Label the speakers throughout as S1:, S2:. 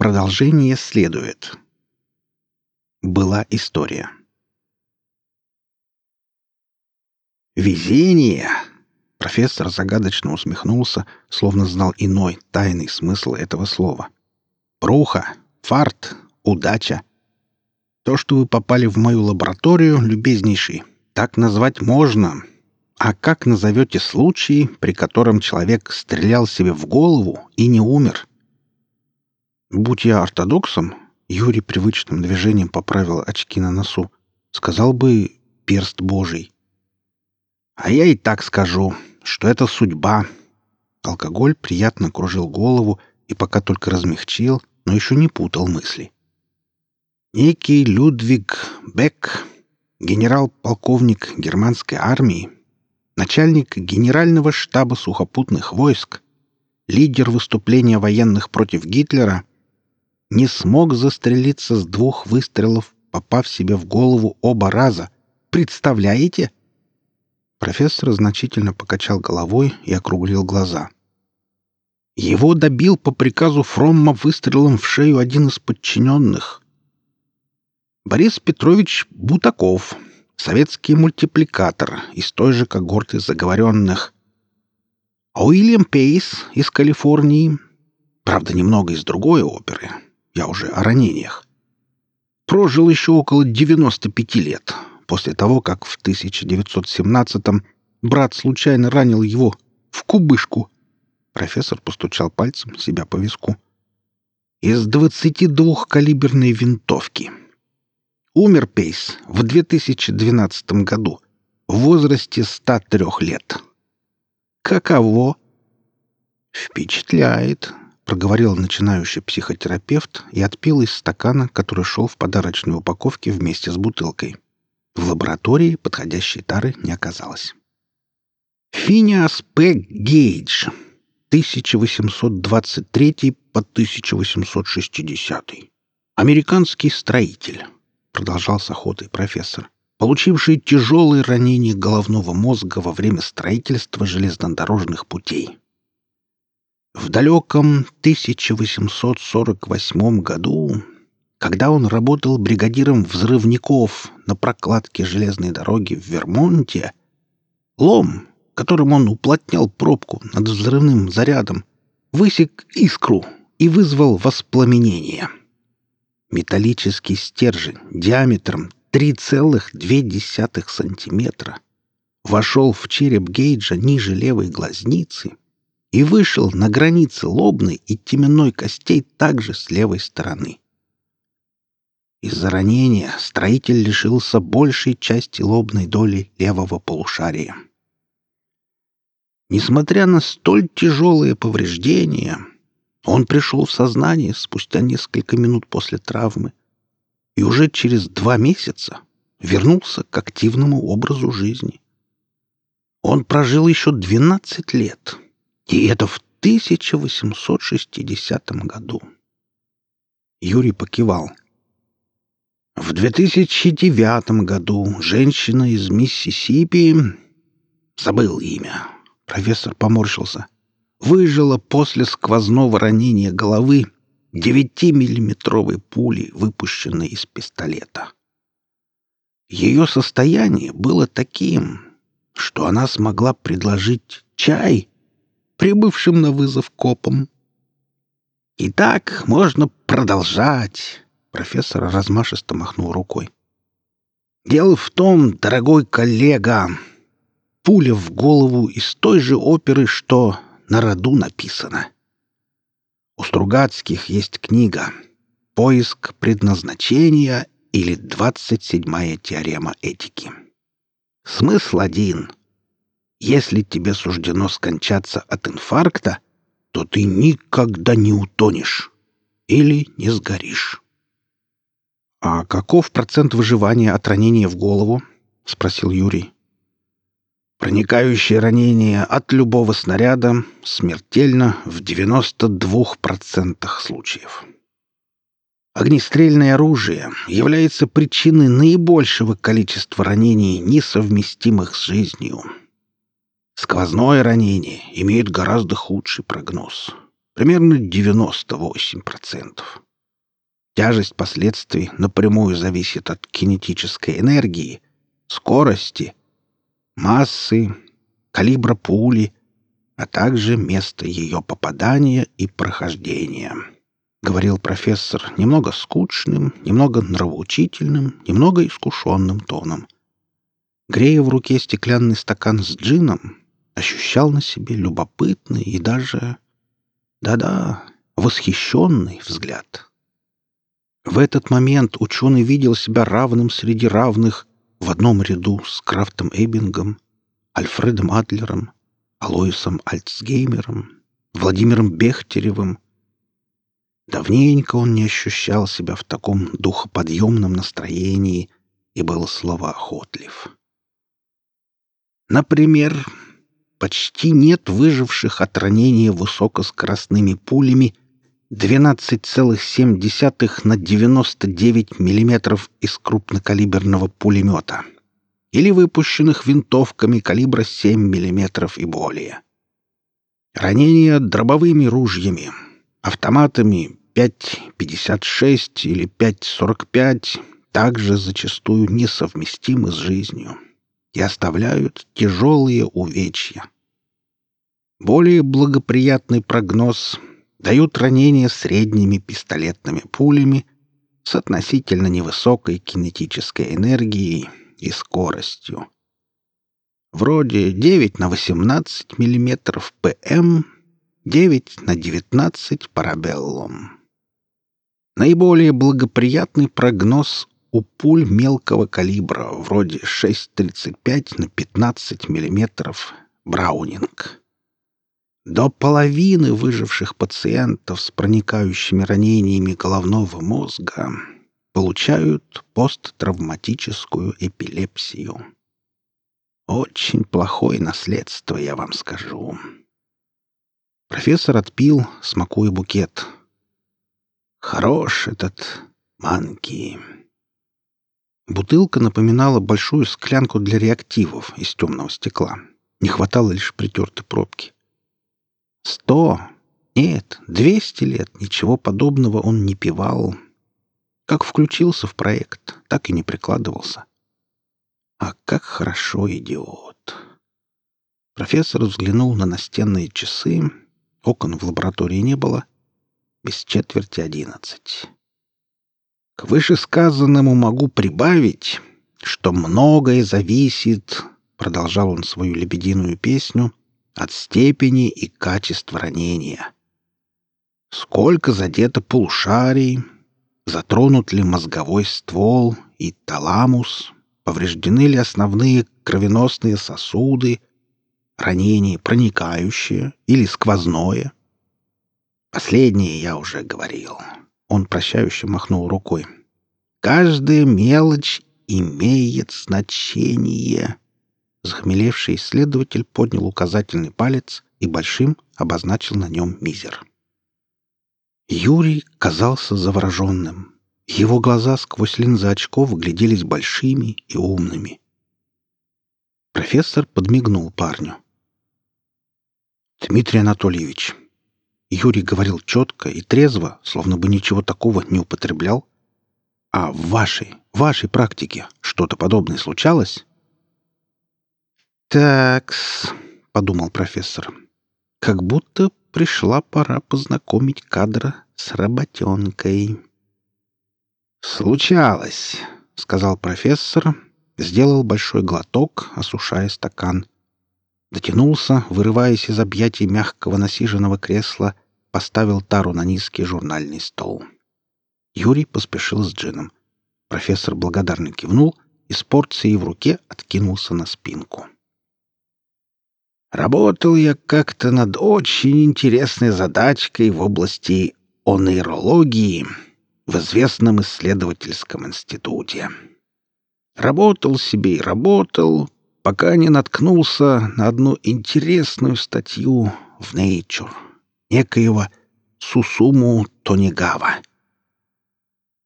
S1: Продолжение следует. Была история. Везение! Профессор загадочно усмехнулся, словно знал иной, тайный смысл этого слова. Пруха, фарт, удача. То, что вы попали в мою лабораторию, любезнейший, так назвать можно. А как назовете случай, при котором человек стрелял себе в голову и не умер? Будь я ортодоксом, Юрий привычным движением поправил очки на носу, сказал бы «перст Божий». А я и так скажу, что это судьба. Алкоголь приятно кружил голову и пока только размягчил, но еще не путал мысли. Некий Людвиг Бек, генерал-полковник германской армии, начальник генерального штаба сухопутных войск, лидер выступления военных против Гитлера, не смог застрелиться с двух выстрелов, попав себе в голову оба раза. Представляете? Профессор значительно покачал головой и округлил глаза. Его добил по приказу Фромма выстрелом в шею один из подчиненных. Борис Петрович Бутаков, советский мультипликатор из той же когорты заговоренных. А Уильям Пейс из Калифорнии, правда, немного из другой оперы, я уже о ранениях. Прожил еще около 95 лет, после того, как в 1917-м брат случайно ранил его в кубышку. Профессор постучал пальцем себя по виску. Из 22-калиберной винтовки. Умер Пейс в 2012 году в возрасте 103 лет. Каково? Впечатляет, проговорил начинающий психотерапевт и отпил из стакана, который шел в подарочной упаковке вместе с бутылкой. В лаборатории подходящей тары не оказалось. Финиас П. Гейдж, 1823 по 1860. Американский строитель, продолжал с охотой профессор, получивший тяжелые ранения головного мозга во время строительства железнодорожных путей. В далеком 1848 году, когда он работал бригадиром взрывников на прокладке железной дороги в Вермонте, лом, которым он уплотнял пробку над взрывным зарядом, высек искру и вызвал воспламенение. Металлический стержень диаметром 3,2 сантиметра вошел в череп Гейджа ниже левой глазницы и вышел на границе лобной и теменной костей также с левой стороны. Из-за ранения строитель лишился большей части лобной доли левого полушария. Несмотря на столь тяжелые повреждения, он пришел в сознание спустя несколько минут после травмы и уже через два месяца вернулся к активному образу жизни. Он прожил еще 12 лет — и это в 1860 году. Юрий покивал. В 2009 году женщина из Миссисипи, забыл имя, профессор поморщился, выжила после сквозного ранения головы 9-миллиметровой пули, выпущенной из пистолета. Ее состояние было таким, что она смогла предложить чай прибывшим на вызов копам. «И так можно продолжать», — профессор размашисто махнул рукой. «Дело в том, дорогой коллега, пуля в голову из той же оперы, что на роду написано. У Стругацких есть книга «Поиск предназначения» или «Двадцать седьмая теорема этики». Смысл один — если тебе суждено скончаться от инфаркта, то ты никогда не утонешь или не сгоришь. — А каков процент выживания от ранения в голову? — спросил Юрий. Проникающее ранение от любого снаряда смертельно в 92% случаев. Огнестрельное оружие является причиной наибольшего количества ранений, несовместимых с жизнью. Сквозное ранение имеет гораздо худший прогноз. Примерно 98%. Тяжесть последствий напрямую зависит от кинетической энергии, скорости, массы, калибра пули, а также места ее попадания и прохождения. — говорил профессор немного скучным, немного нравоучительным, немного искушенным тоном. Грея в руке стеклянный стакан с джином, ощущал на себе любопытный и даже, да-да, восхищенный взгляд. В этот момент ученый видел себя равным среди равных в одном ряду с Крафтом Эббингом, Альфредом Адлером, Алоисом Альцгеймером, Владимиром Бехтеревым. Давненько он не ощущал себя в таком духоподъемном настроении и был словоохотлив. Например, почти нет выживших от ранения высокоскоростными пулями 12,7 на 99 мм из крупнокалиберного пулемета или выпущенных винтовками калибра 7 мм и более. Ранения дробовыми ружьями, автоматами 5,56 или 5,45 также зачастую несовместимы с жизнью и оставляют тяжелые увечья. Более благоприятный прогноз дают ранения средними пистолетными пулями с относительно невысокой кинетической энергией и скоростью. Вроде 9 на 18 мм ПМ, 9 на 19 парабеллум. Наиболее благоприятный прогноз у пуль мелкого калибра, вроде 6,35 на 15 мм Браунинг. До половины выживших пациентов с проникающими ранениями головного мозга получают посттравматическую эпилепсию. Очень плохое наследство, я вам скажу. Профессор отпил, смакуя букет. Хорош этот манки. Бутылка напоминала большую склянку для реактивов из темного стекла. Не хватало лишь притертой пробки. Сто, нет, двести лет ничего подобного он не пивал. Как включился в проект, так и не прикладывался. А как хорошо идиот. Профессор взглянул на настенные часы. Окон в лаборатории не было. Без четверти одиннадцать. К вышесказанному могу прибавить, что многое зависит, продолжал он свою лебединую песню, от степени и качества ранения. Сколько задето полушарий, затронут ли мозговой ствол и таламус, повреждены ли основные кровеносные сосуды, ранение проникающее или сквозное. Последнее я уже говорил. Он прощающе махнул рукой. Каждая мелочь имеет значение. Захмелевший исследователь поднял указательный палец и большим обозначил на нем мизер. Юрий казался завороженным. Его глаза сквозь линзы очков гляделись большими и умными. Профессор подмигнул парню. «Дмитрий Анатольевич», Юрий говорил четко и трезво, словно бы ничего такого не употреблял. «А в вашей, вашей практике что-то подобное случалось?» «Такс», — подумал профессор, — «как будто пришла пора познакомить кадра с работенкой». «Случалось», — сказал профессор, сделал большой глоток, осушая стакан. Дотянулся, вырываясь из объятий мягкого насиженного кресла, поставил тару на низкий журнальный стол. Юрий поспешил с джином. Профессор благодарно кивнул и с порцией в руке откинулся на спинку. Работал я как-то над очень интересной задачкой в области онейрологии в известном исследовательском институте. Работал себе и работал, пока не наткнулся на одну интересную статью в Nature некоего Сусуму Тонигава.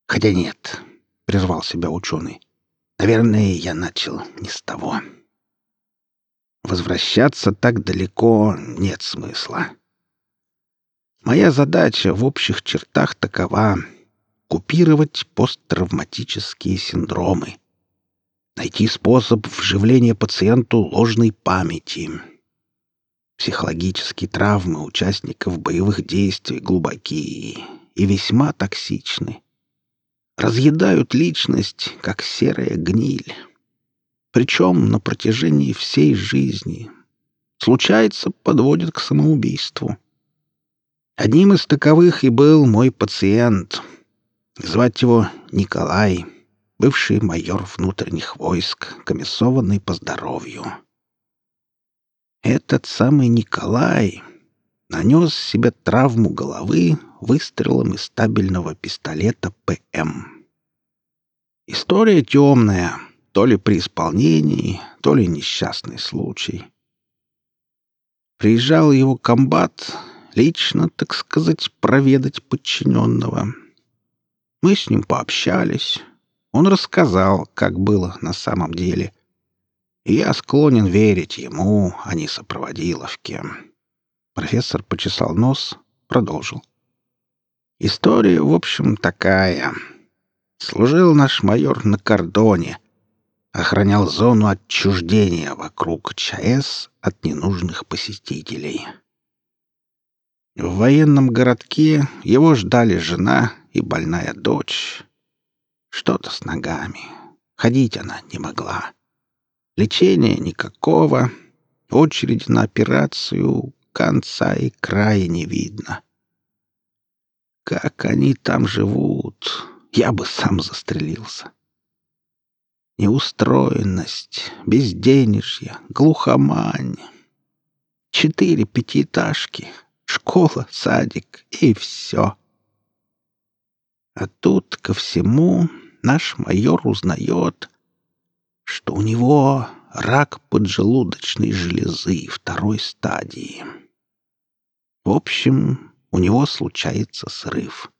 S1: Хотя нет, — прервал себя ученый, — наверное, я начал не с того. Возвращаться так далеко нет смысла. Моя задача в общих чертах такова купировать посттравматические синдромы, найти способ вживления пациенту ложной памяти. Психологические травмы участников боевых действий глубокие и весьма токсичны. Разъедают личность, как серая гниль. Причем на протяжении всей жизни. Случается, подводит к самоубийству. Одним из таковых и был мой пациент. Звать его Николай, бывший майор внутренних войск, комиссованный по здоровью. Этот самый Николай нанес себе травму головы выстрелом из стабильного пистолета ПМ. История темная, то ли при исполнении, то ли несчастный случай. Приезжал его комбат лично, так сказать, проведать подчиненного. Мы с ним пообщались. Он рассказал, как было на самом деле. Я склонен верить ему, а не сопроводиловке. Профессор почесал нос, продолжил. История, в общем, такая. Служил наш майор на кордоне. Охранял зону отчуждения вокруг ЧАЭС от ненужных посетителей. В военном городке его ждали жена и больная дочь. Что-то с ногами. Ходить она не могла. Лечения никакого. Очередь на операцию конца и края не видно. Как они там живут, я бы сам застрелился. Неустроенность, безденежье, глухомань. Четыре пятиэтажки, школа, садик и все. А тут ко всему наш майор узнает, что у него рак поджелудочной железы второй стадии. В общем, у него случается срыв.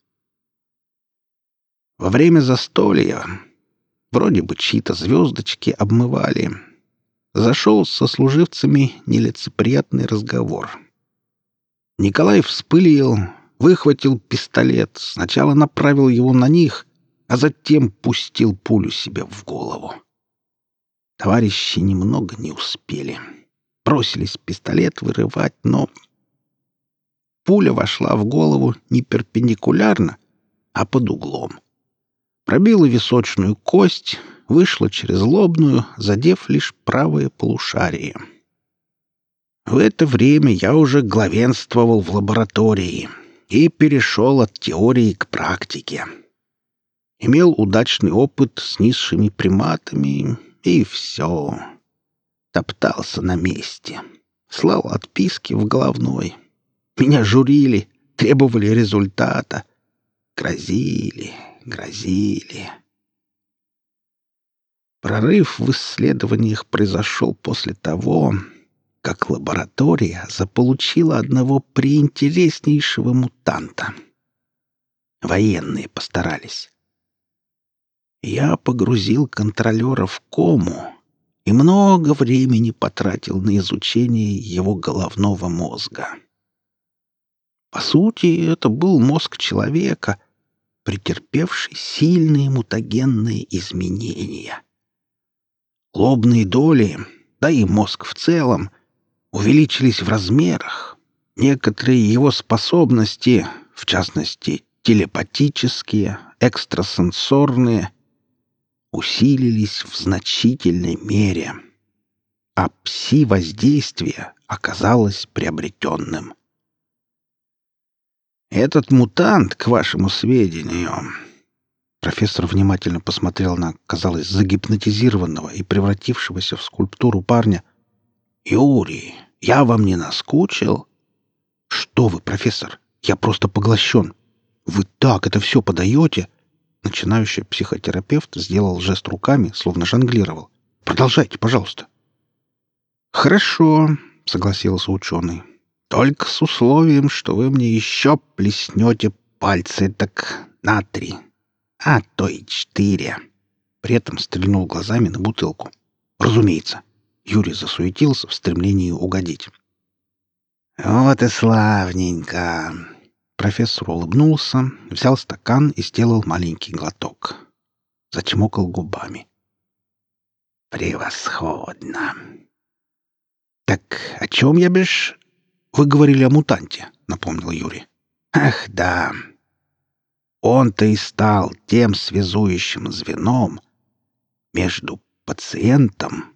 S1: Во время застолья вроде бы чьи-то звездочки обмывали. Зашел со служивцами нелицеприятный разговор. Николай вспылил, выхватил пистолет, сначала направил его на них, а затем пустил пулю себе в голову. Товарищи немного не успели. Бросились пистолет вырывать, но... Пуля вошла в голову не перпендикулярно, а под углом. Пробила височную кость, вышла через лобную, задев лишь правое полушарие. В это время я уже главенствовал в лаборатории и перешел от теории к практике. Имел удачный опыт с низшими приматами, и все. Топтался на месте. Слал отписки в головной. Меня журили, требовали результата. Грозили, грозили. Прорыв в исследованиях произошел после того, как лаборатория заполучила одного приинтереснейшего мутанта. Военные постарались я погрузил контролера в кому и много времени потратил на изучение его головного мозга. По сути, это был мозг человека, претерпевший сильные мутагенные изменения. Лобные доли, да и мозг в целом, увеличились в размерах. Некоторые его способности, в частности, телепатические, экстрасенсорные, усилились в значительной мере, а пси-воздействие оказалось приобретенным. «Этот мутант, к вашему сведению...» Профессор внимательно посмотрел на, казалось, загипнотизированного и превратившегося в скульптуру парня. «Юрий, я вам не наскучил?» «Что вы, профессор? Я просто поглощен. Вы так это все подаете, Начинающий психотерапевт сделал жест руками, словно жонглировал. «Продолжайте, пожалуйста». «Хорошо», — согласился ученый. «Только с условием, что вы мне еще плеснете пальцы так на три, а то и четыре». При этом стрельнул глазами на бутылку. «Разумеется». Юрий засуетился в стремлении угодить. «Вот и славненько!» Профессор улыбнулся, взял стакан и сделал маленький глоток. Зачмокал губами. «Превосходно!» «Так о чем я бишь?» «Вы говорили о мутанте», — напомнил Юрий. «Ах, да. Он-то и стал тем связующим звеном между пациентом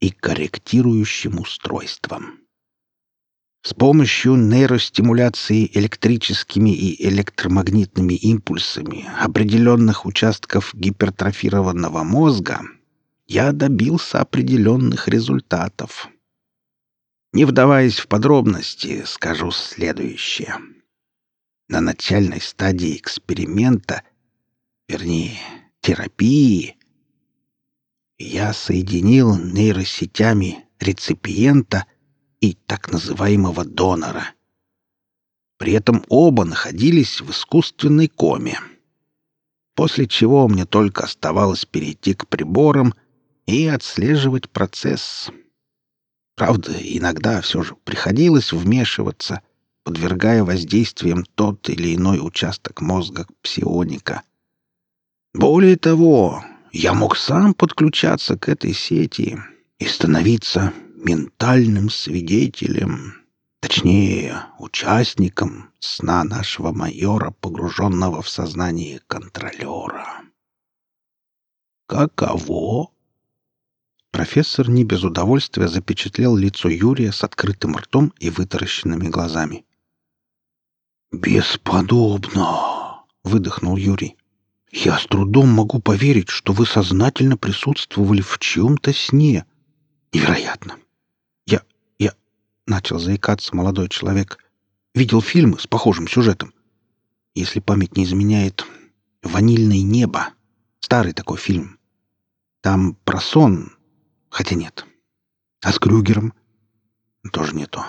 S1: и корректирующим устройством. С помощью нейростимуляции электрическими и электромагнитными импульсами определенных участков гипертрофированного мозга я добился определенных результатов. Не вдаваясь в подробности, скажу следующее. На начальной стадии эксперимента, вернее, терапии, я соединил нейросетями реципиента и так называемого донора. При этом оба находились в искусственной коме. После чего мне только оставалось перейти к приборам и отслеживать процесс. Правда, иногда все же приходилось вмешиваться, подвергая воздействиям тот или иной участок мозга псионика. Более того, я мог сам подключаться к этой сети и становиться ментальным свидетелем, точнее, участником сна нашего майора, погруженного в сознание контролера. Каково? Профессор не без удовольствия запечатлел лицо Юрия с открытым ртом и вытаращенными глазами. «Бесподобно!» — выдохнул Юрий. Я с трудом могу поверить, что вы сознательно присутствовали в чьем-то сне. Невероятно. Начал заикаться молодой человек. Видел фильмы с похожим сюжетом. Если память не изменяет, «Ванильное небо». Старый такой фильм. Там про сон. Хотя нет. А с Крюгером? Тоже не то.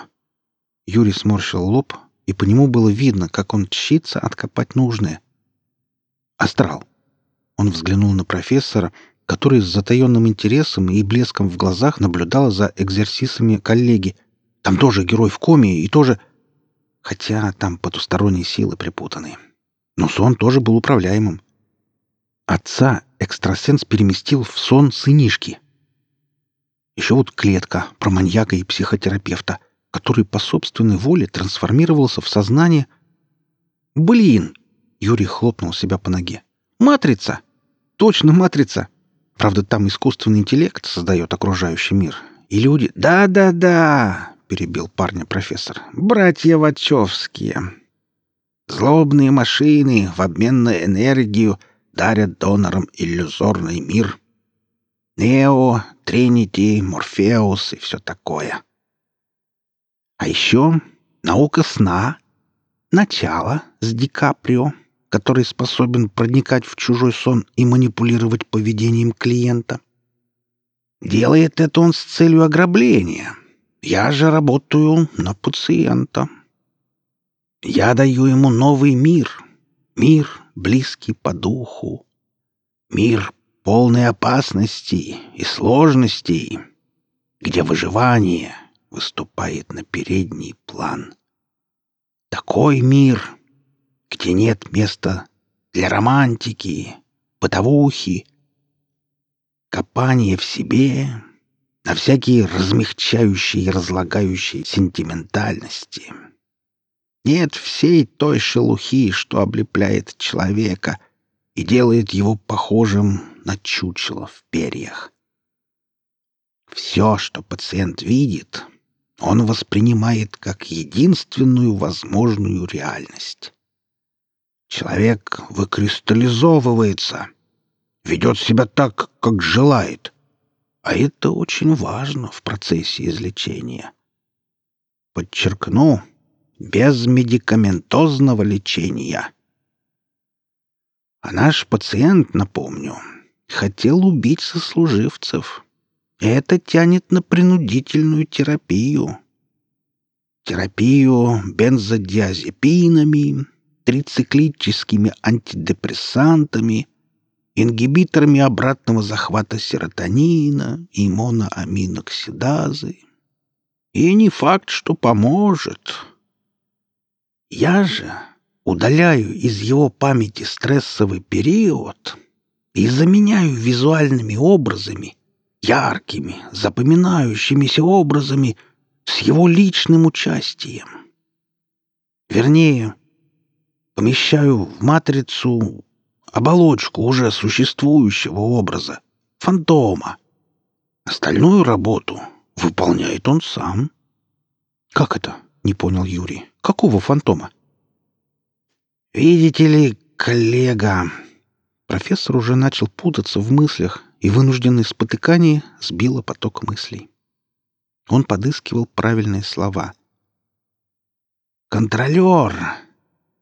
S1: Юрий сморщил лоб, и по нему было видно, как он тщится откопать нужное. Астрал. Он взглянул на профессора, который с затаенным интересом и блеском в глазах наблюдал за экзерсисами коллеги. Там тоже герой в коме и тоже... Хотя там потусторонние силы припутаны. Но сон тоже был управляемым. Отца экстрасенс переместил в сон сынишки. Еще вот клетка про маньяка и психотерапевта, который по собственной воле трансформировался в сознание... Блин! Юрий хлопнул себя по ноге. «Матрица! Точно матрица! Правда, там искусственный интеллект создает окружающий мир. И люди... Да-да-да!» — перебил парня профессор. «Братья Вачовские. Злобные машины в обмен на энергию дарят донорам иллюзорный мир. Нео, Тринити, Морфеус и все такое. А еще наука сна. Начало с Ди Каприо который способен проникать в чужой сон и манипулировать поведением клиента. Делает это он с целью ограбления. Я же работаю на пациента. Я даю ему новый мир. Мир, близкий по духу. Мир, полный опасностей и сложностей, где выживание выступает на передний план. Такой мир, где нет места для романтики, бытовухи, копания в себе, на всякие размягчающие и разлагающие сентиментальности. Нет всей той шелухи, что облепляет человека и делает его похожим на чучело в перьях. Все, что пациент видит, он воспринимает как единственную возможную реальность. Человек выкристаллизовывается, ведет себя так, как желает. А это очень важно в процессе излечения. Подчеркну, без медикаментозного лечения. А наш пациент, напомню, хотел убить сослуживцев. Это тянет на принудительную терапию. Терапию бензодиазепинами, трициклическими антидепрессантами, ингибиторами обратного захвата серотонина и моноаминоксидазы. И не факт, что поможет. Я же удаляю из его памяти стрессовый период и заменяю визуальными образами, яркими, запоминающимися образами с его личным участием. Вернее, помещаю в матрицу оболочку уже существующего образа, фантома. Остальную работу выполняет он сам. «Как это?» — не понял Юрий. «Какого фантома?» «Видите ли, коллега...» Профессор уже начал путаться в мыслях, и вынужденное спотыкание сбило поток мыслей. Он подыскивал правильные слова. «Контролер,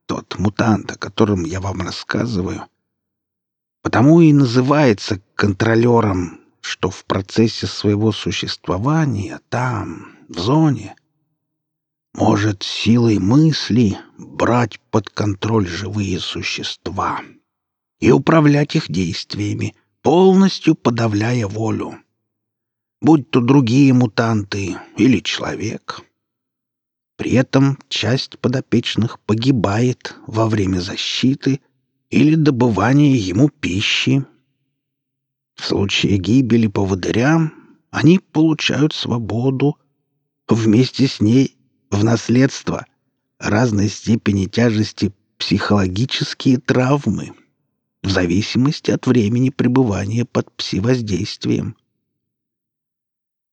S1: тот мутант, о котором я вам рассказываю, потому и называется контролером, что в процессе своего существования там, в зоне, может силой мысли брать под контроль живые существа и управлять их действиями, полностью подавляя волю. Будь то другие мутанты или человек. При этом часть подопечных погибает во время защиты или добывания ему пищи. В случае гибели поводыря они получают свободу, вместе с ней в наследство разной степени тяжести психологические травмы в зависимости от времени пребывания под пси-воздействием.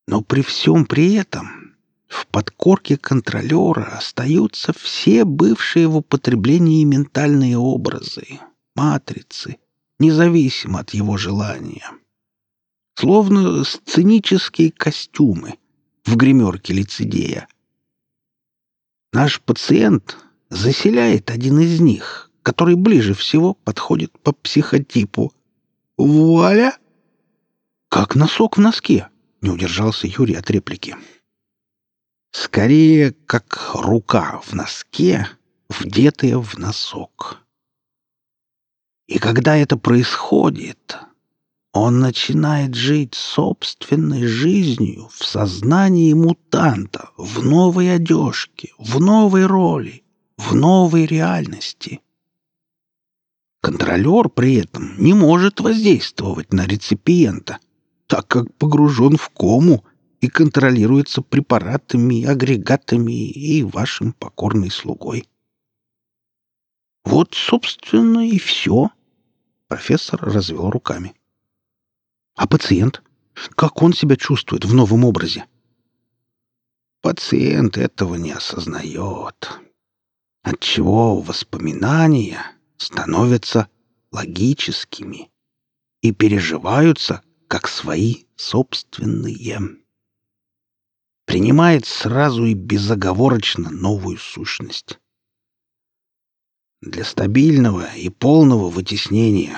S1: Но при всем при этом в подкорке контролера остаются все бывшие в употреблении ментальные образы, матрицы, независимо от его желания. Словно сценические костюмы в гримерке лицедея — Наш пациент заселяет один из них, который ближе всего подходит по психотипу. Вуаля! Как носок в носке, не удержался Юрий от реплики. Скорее, как рука в носке, вдетая в носок. И когда это происходит, он начинает жить собственной жизнью в сознании мутанта, в новой одежке, в новой роли, в новой реальности. Контролер при этом не может воздействовать на реципиента, так как погружен в кому и контролируется препаратами, агрегатами и вашим покорной слугой. Вот, собственно, и все. Профессор развел руками. А пациент? Как он себя чувствует в новом образе? Пациент этого не осознает. Отчего воспоминания становятся логическими и переживаются как свои собственные. Принимает сразу и безоговорочно новую сущность. Для стабильного и полного вытеснения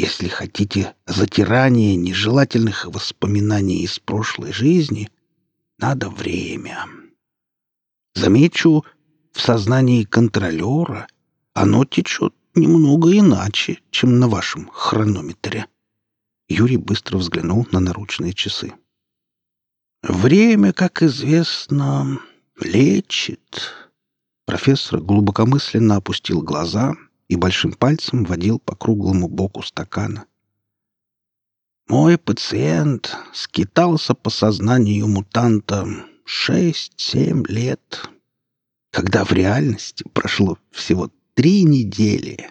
S1: если хотите затирание нежелательных воспоминаний из прошлой жизни, надо время. Замечу, в сознании контролера оно течет немного иначе, чем на вашем хронометре. Юрий быстро взглянул на наручные часы. Время, как известно, лечит. Профессор глубокомысленно опустил глаза — и большим пальцем водил по круглому боку стакана. Мой пациент скитался по сознанию мутанта шесть-семь лет, когда в реальности прошло всего три недели.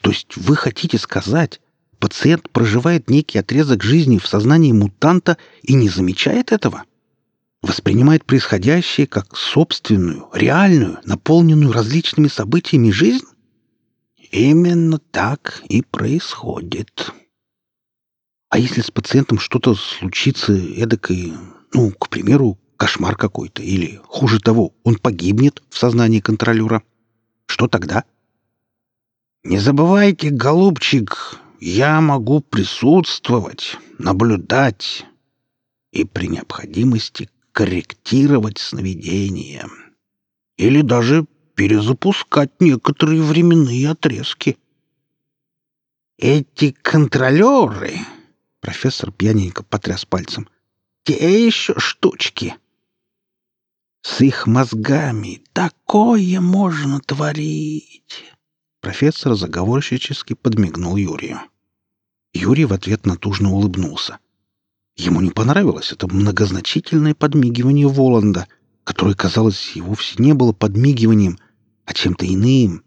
S1: То есть вы хотите сказать, пациент проживает некий отрезок жизни в сознании мутанта и не замечает этого? Воспринимает происходящее как собственную, реальную, наполненную различными событиями жизнь? Именно так и происходит. А если с пациентом что-то случится эдакой, ну, к примеру, кошмар какой-то, или, хуже того, он погибнет в сознании контролера, что тогда? Не забывайте, голубчик, я могу присутствовать, наблюдать и при необходимости корректировать сновидения. Или даже перезапускать некоторые временные отрезки. Эти контролеры, профессор пьяненько потряс пальцем, те еще штучки. С их мозгами такое можно творить!» Профессор заговорщически подмигнул Юрию. Юрий в ответ натужно улыбнулся. Ему не понравилось это многозначительное подмигивание Воланда, которое, казалось, и вовсе не было подмигиванием, а чем-то иным,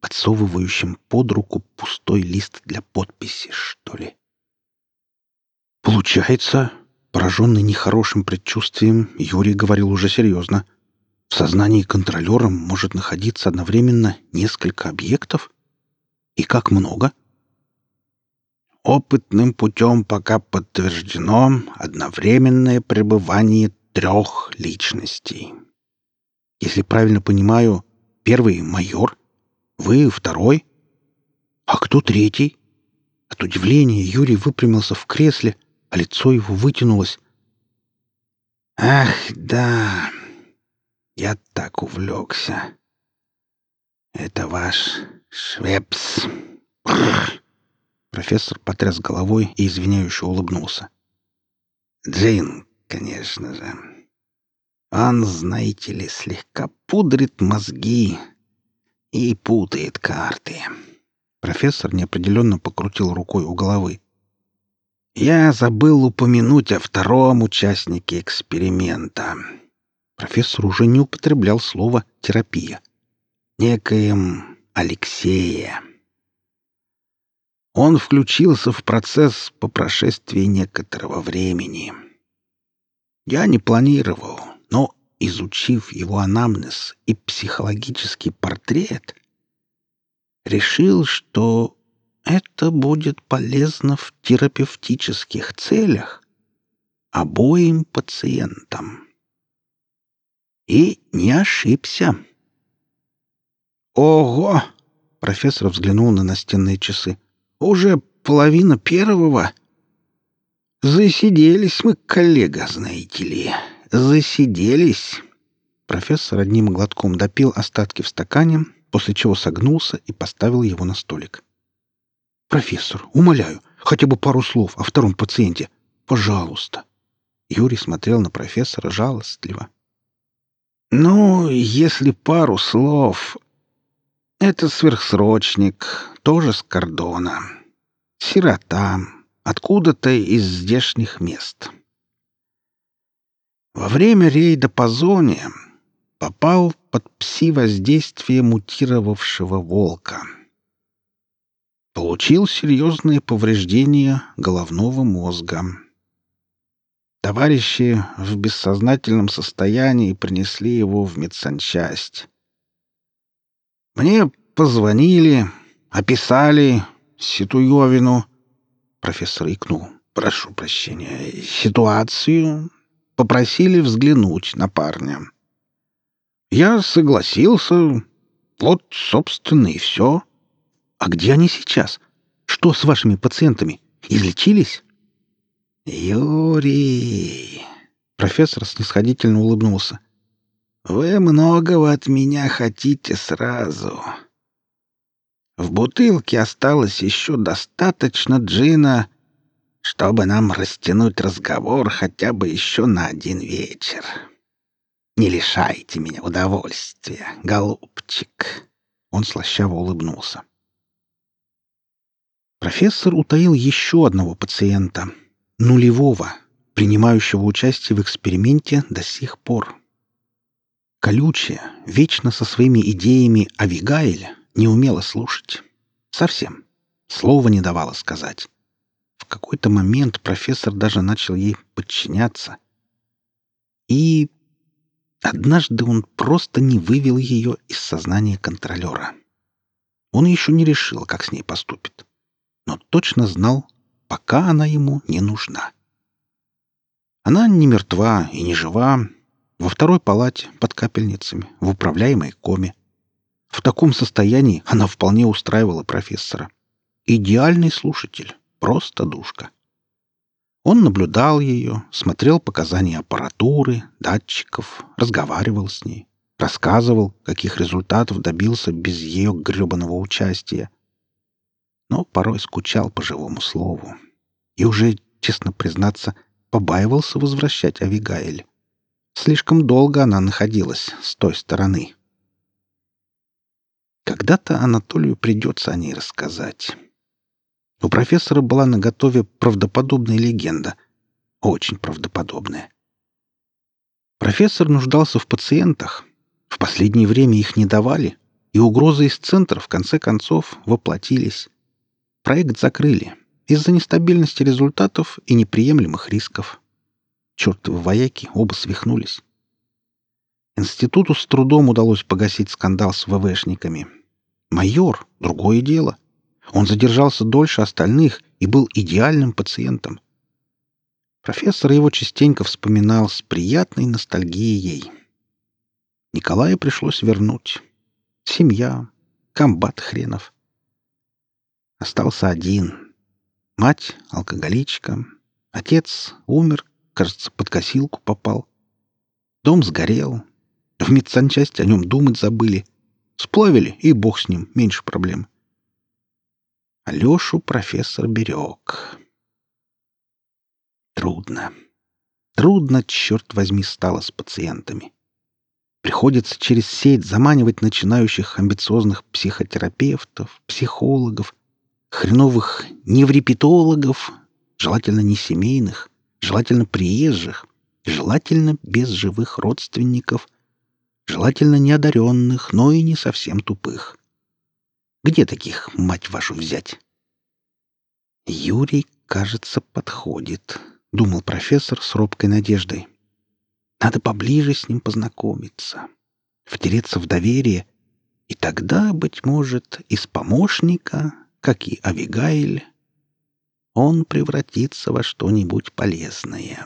S1: подсовывающим под руку пустой лист для подписи, что ли. Получается, пораженный нехорошим предчувствием, Юрий говорил уже серьезно. В сознании контролера может находиться одновременно несколько объектов? И как много? Опытным путем пока подтверждено одновременное пребывание трех личностей. Если правильно понимаю, первый — майор, вы — второй. А кто третий? От удивления Юрий выпрямился в кресле, а лицо его вытянулось. «Ах, да, я так увлекся. Это ваш Швепс». Профессор потряс головой и извиняюще улыбнулся. «Джин, конечно же. Он, знаете ли, слегка пудрит мозги и путает карты». Профессор неопределенно покрутил рукой у головы. Я забыл упомянуть о втором участнике эксперимента. Профессор уже не употреблял слово «терапия». Некоем Алексея. Он включился в процесс по прошествии некоторого времени. Я не планировал, но, изучив его анамнез и психологический портрет, решил, что это будет полезно в терапевтических целях обоим пациентам. И не ошибся. «Ого!» — профессор взглянул на настенные часы. «Уже половина первого?» «Засиделись мы, коллега, знаете ли. Засиделись». Профессор одним глотком допил остатки в стакане, после чего согнулся и поставил его на столик. «Профессор, умоляю, хотя бы пару слов о втором пациенте. Пожалуйста». Юрий смотрел на профессора жалостливо. «Ну, если пару слов... Это сверхсрочник, тоже с кордона. Сирота, откуда-то из здешних мест. Во время рейда по зоне попал под пси-воздействие мутировавшего волка» получил серьезные повреждения головного мозга. Товарищи в бессознательном состоянии принесли его в медсанчасть. Мне позвонили, описали Ситуевину. Профессор икнул. Прошу прощения. Ситуацию. Попросили взглянуть на парня. Я согласился. Вот, собственно, и все. — а где они сейчас? Что с вашими пациентами? Излечились? Юрий, профессор снисходительно улыбнулся. Вы многого от меня хотите сразу. В бутылке осталось еще достаточно джина, чтобы нам растянуть разговор хотя бы еще на один вечер. Не лишайте меня удовольствия, голубчик. Он слащаво улыбнулся. Профессор утаил еще одного пациента, нулевого, принимающего участие в эксперименте до сих пор. Колючая, вечно со своими идеями Авигаэль не умела слушать. Совсем. Слова не давала сказать. В какой-то момент профессор даже начал ей подчиняться. И однажды он просто не вывел ее из сознания контролера. Он еще не решил, как с ней поступит но точно знал, пока она ему не нужна. Она не мертва и не жива, во второй палате под капельницами, в управляемой коме. В таком состоянии она вполне устраивала профессора. Идеальный слушатель, просто душка. Он наблюдал ее, смотрел показания аппаратуры, датчиков, разговаривал с ней, рассказывал, каких результатов добился без ее гребаного участия, но порой скучал по живому слову. И уже, честно признаться, побаивался возвращать Авигаэль. Слишком долго она находилась с той стороны, Когда-то Анатолию придется о ней рассказать. У профессора была наготове правдоподобная легенда. Очень правдоподобная. Профессор нуждался в пациентах. В последнее время их не давали, и угрозы из центра в конце концов воплотились. Проект закрыли из-за нестабильности результатов и неприемлемых рисков. Чертовы вояки оба свихнулись. Институту с трудом удалось погасить скандал с ВВшниками. Майор — другое дело. Он задержался дольше остальных и был идеальным пациентом. Профессор его частенько вспоминал с приятной ностальгией. Николая пришлось вернуть. Семья, комбат хренов. Остался один. Мать — алкоголичка. Отец умер, кажется, под косилку попал. Дом сгорел. В медсанчасти о нем думать забыли. Сплавили, и бог с ним, меньше проблем. Алешу профессор берег. Трудно. Трудно, черт возьми, стало с пациентами. Приходится через сеть заманивать начинающих амбициозных психотерапевтов, психологов, хреновых неврепетологов, желательно не семейных, желательно приезжих, желательно без живых родственников, желательно неодаренных, но и не совсем тупых. Где таких, мать вашу, взять? Юрий, кажется, подходит, — думал профессор с робкой надеждой. Надо поближе с ним познакомиться, втереться в доверие, и тогда, быть может, из помощника, как и Авигаиль, он превратится во что-нибудь полезное.